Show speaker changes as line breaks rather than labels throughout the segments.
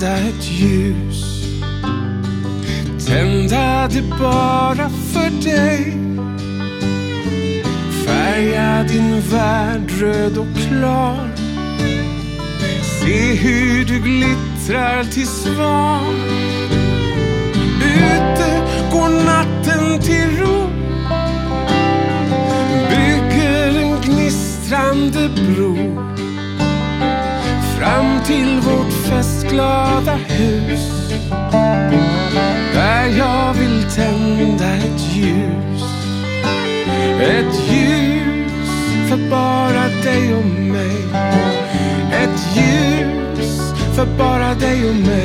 Tända ett ljus. Tända det bara för dig. Färga din värld röd och klar. Se hur du glittrar till svan. Ute går natten till ro. Bygger en gnistrande bro. Till vårt festglada hus. Där jag vill tända ett ljus. Ett ljus för bara dig och mig. Ett ljus för bara dig och mig.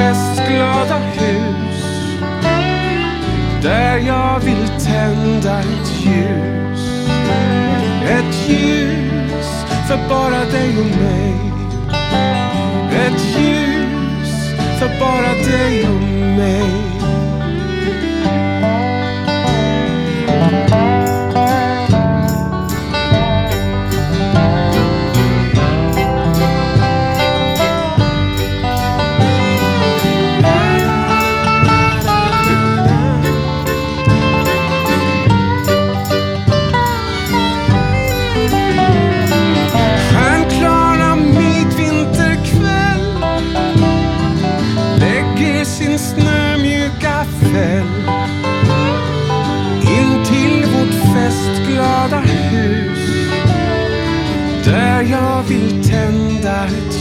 Festglada hus där jag vill tända ett ljus. Ett ljus för bara dig och mig. Ett ljus för bara dig hus